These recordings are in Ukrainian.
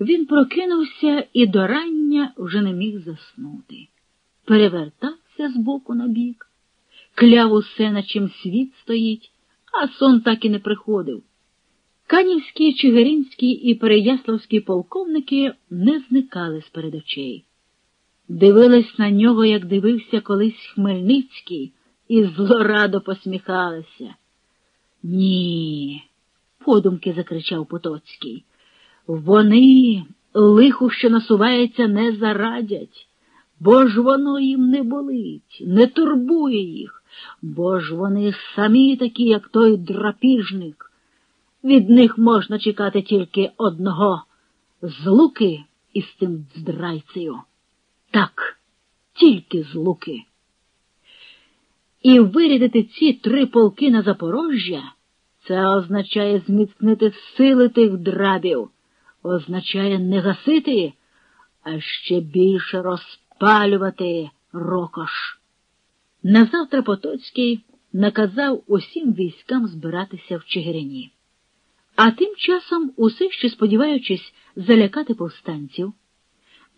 Він прокинувся і до рання вже не міг заснути. Перевертався з боку на бік, кляв усе, на чим світ стоїть, а сон так і не приходив. Канівські, Чигиринські і Переяславські полковники не зникали з перед очей. Дивились на нього, як дивився колись Хмельницький, і злорадо посміхалися. Ні, подумки закричав Потоцький. Вони лиху, що насувається, не зарадять, бо ж воно їм не болить, не турбує їх, бо ж вони самі такі, як той драпіжник. Від них можна чекати тільки одного злуки із тим здрайцею. Так, тільки злуки. І вирядити ці три полки на Запорожжя це означає зміцнити сили тих драбів, означає не гасити, а ще більше розпалювати рокош. Назавтра Потоцький наказав усім військам збиратися в Чигирині. А тим часом, усе ще сподіваючись залякати повстанців,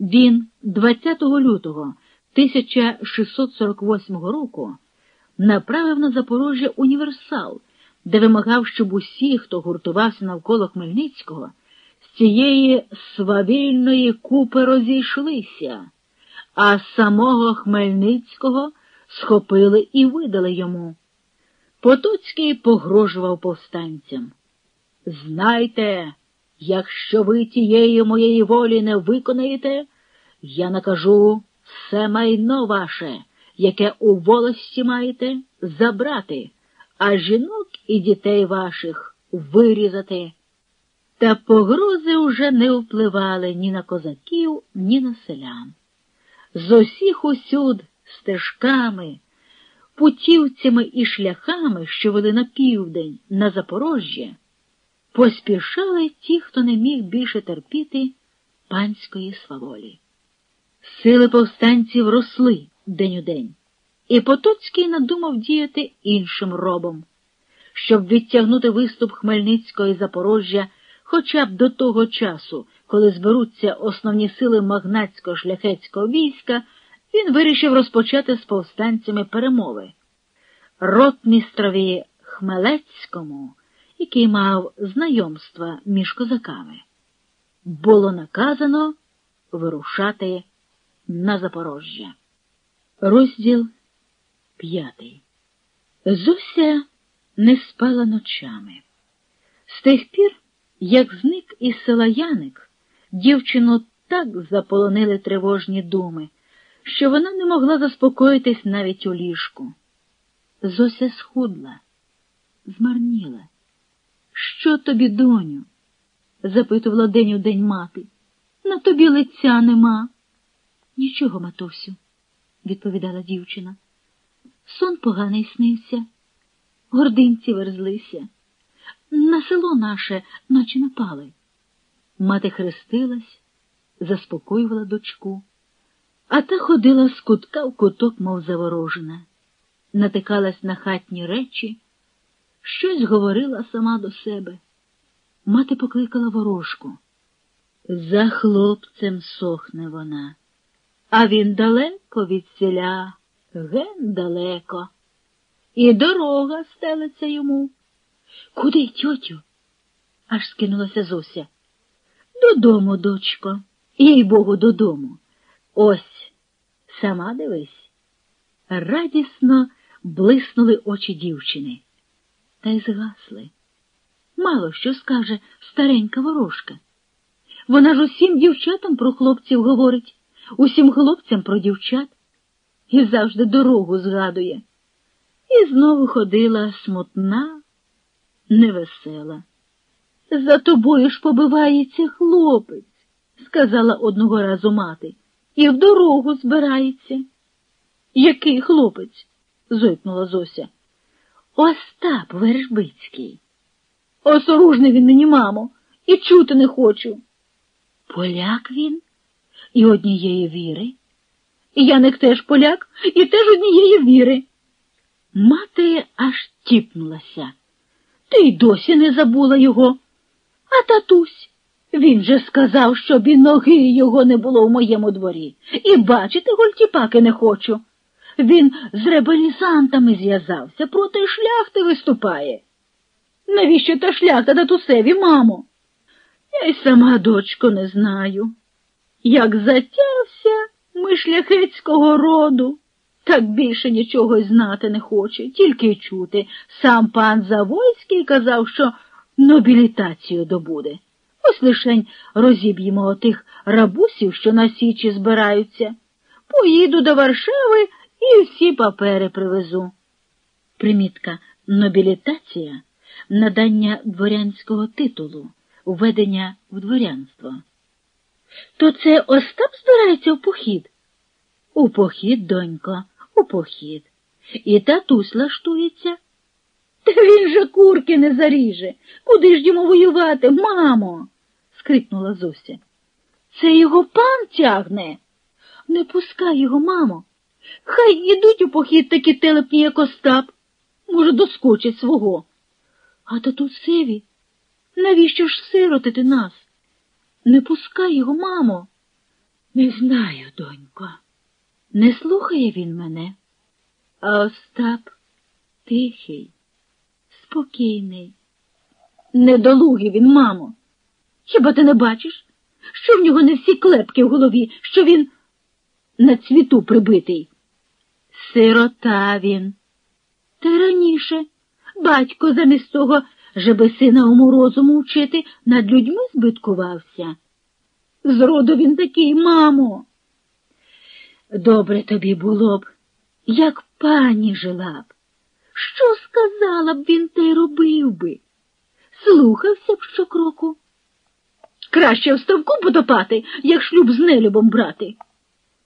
він 20 лютого 1648 року направив на Запорожжя універсал, де вимагав, щоб усі, хто гуртувався навколо Хмельницького, цієї свавільної купи розійшлися, а самого Хмельницького схопили і видали йому. Потоцький погрожував повстанцям. Знайте, якщо ви тієї моєї волі не виконаєте, я накажу все майно ваше, яке у волості маєте, забрати, а жінок і дітей ваших вирізати. Та погрози уже не впливали ні на козаків, ні на селян. З усіх усюд стежками, путівцями і шляхами, що вели на південь, на Запорожжя, поспішали ті, хто не міг більше терпіти панської сваволі. Сили повстанців росли день у день, і Потоцький надумав діяти іншим робом, щоб відтягнути виступ Хмельницького і Запорожжя хоча б до того часу, коли зберуться основні сили магнатського шляхетського війська, він вирішив розпочати з повстанцями перемови. Ротмістрові Хмелецькому, який мав знайомства між козаками, було наказано вирушати на Запорожжя. Розділ п'ятий. Зося не спала ночами. З тих пір, як зник із села Яник, дівчину так заполонили тривожні думи, що вона не могла заспокоїтись навіть у ліжку. Зося схудла, змарніла. Що тобі, доню? запитувала день у день мати. На тобі лиця нема. Нічого, матусю, відповідала дівчина. Сон поганий снився, гординці верзлися. На село наше, наче напали. Мати хрестилась, заспокоювала дочку, а та ходила з кутка в куток, мов заворожена, натикалась на хатні речі, щось говорила сама до себе. Мати покликала ворожку. За хлопцем сохне вона, а він далеко від селя, ген далеко, і дорога стелиться йому. Куди, тьотю? аж скинулася Зося. Додому, дочко, їй богу, додому. Ось, сама дивись. Радісно блиснули очі дівчини, та й згасли. Мало що скаже старенька ворожка. Вона ж усім дівчатам про хлопців говорить, усім хлопцям про дівчат і завжди дорогу згадує. І знову ходила смутна, невесела. За тобою ж побивається хлопець, сказала одного разу мати, і в дорогу збирається. Який хлопець? зойкнула Зося. Остап Вершбицький. Осоружний він мені, мамо, і чути не хочу. Поляк він і однієї віри. І Яник теж поляк і теж однієї віри. Мати аж тіпнулася. Ти й досі не забула його. А татусь, Він же сказав, щоб і ноги його не було в моєму дворі. І бачити гультіпаки не хочу. Він з ребелізантами зв'язався, проти шляхти виступає. Навіщо та шляхта татусеві, мамо? Я й сама, дочко, не знаю. Як затявся ми шляхетського роду, так більше нічого й знати не хоче, тільки чути. Сам пан Завойський казав, що нобілітацію добуде. Ось лишень розіб'ємо отих рабусів, що на січі збираються. Поїду до Варшави і всі папери привезу. Примітка нобілітація надання дворянського титулу, введення в дворянство. То це Остап збирається в похід? У похід, донько, у похід. І татусь лаштується. Та він же курки не заріже. Куди ж йому воювати, мамо? скрикнула Зося. Це його пан тягне. Не пускай його, мамо. Хай ідуть у похід такі телепні, як Остап. Може, доскочить свого. А татусеві, навіщо ж сиротити нас? Не пускай його, мамо. Не знаю, донько. Не слухає він мене. А Остап тихий, спокійний. Недолугий він, мамо. Хіба ти не бачиш, що в нього не всі клепки в голові, що він на цвіту прибитий? Сирота він. Та раніше батько замість того, щоби сина уму розуму вчити, над людьми збиткувався. Зроду він такий, мамо. Добре тобі було б, як пані жила б. Що сказала б він те робив би? Слухався б щокроку. Краще в ставку потопати, як шлюб з нелюбом брати.